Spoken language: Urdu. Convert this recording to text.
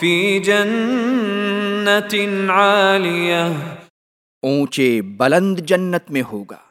فی جنت عالیہ۔ اونچے بلند جنت میں ہوگا۔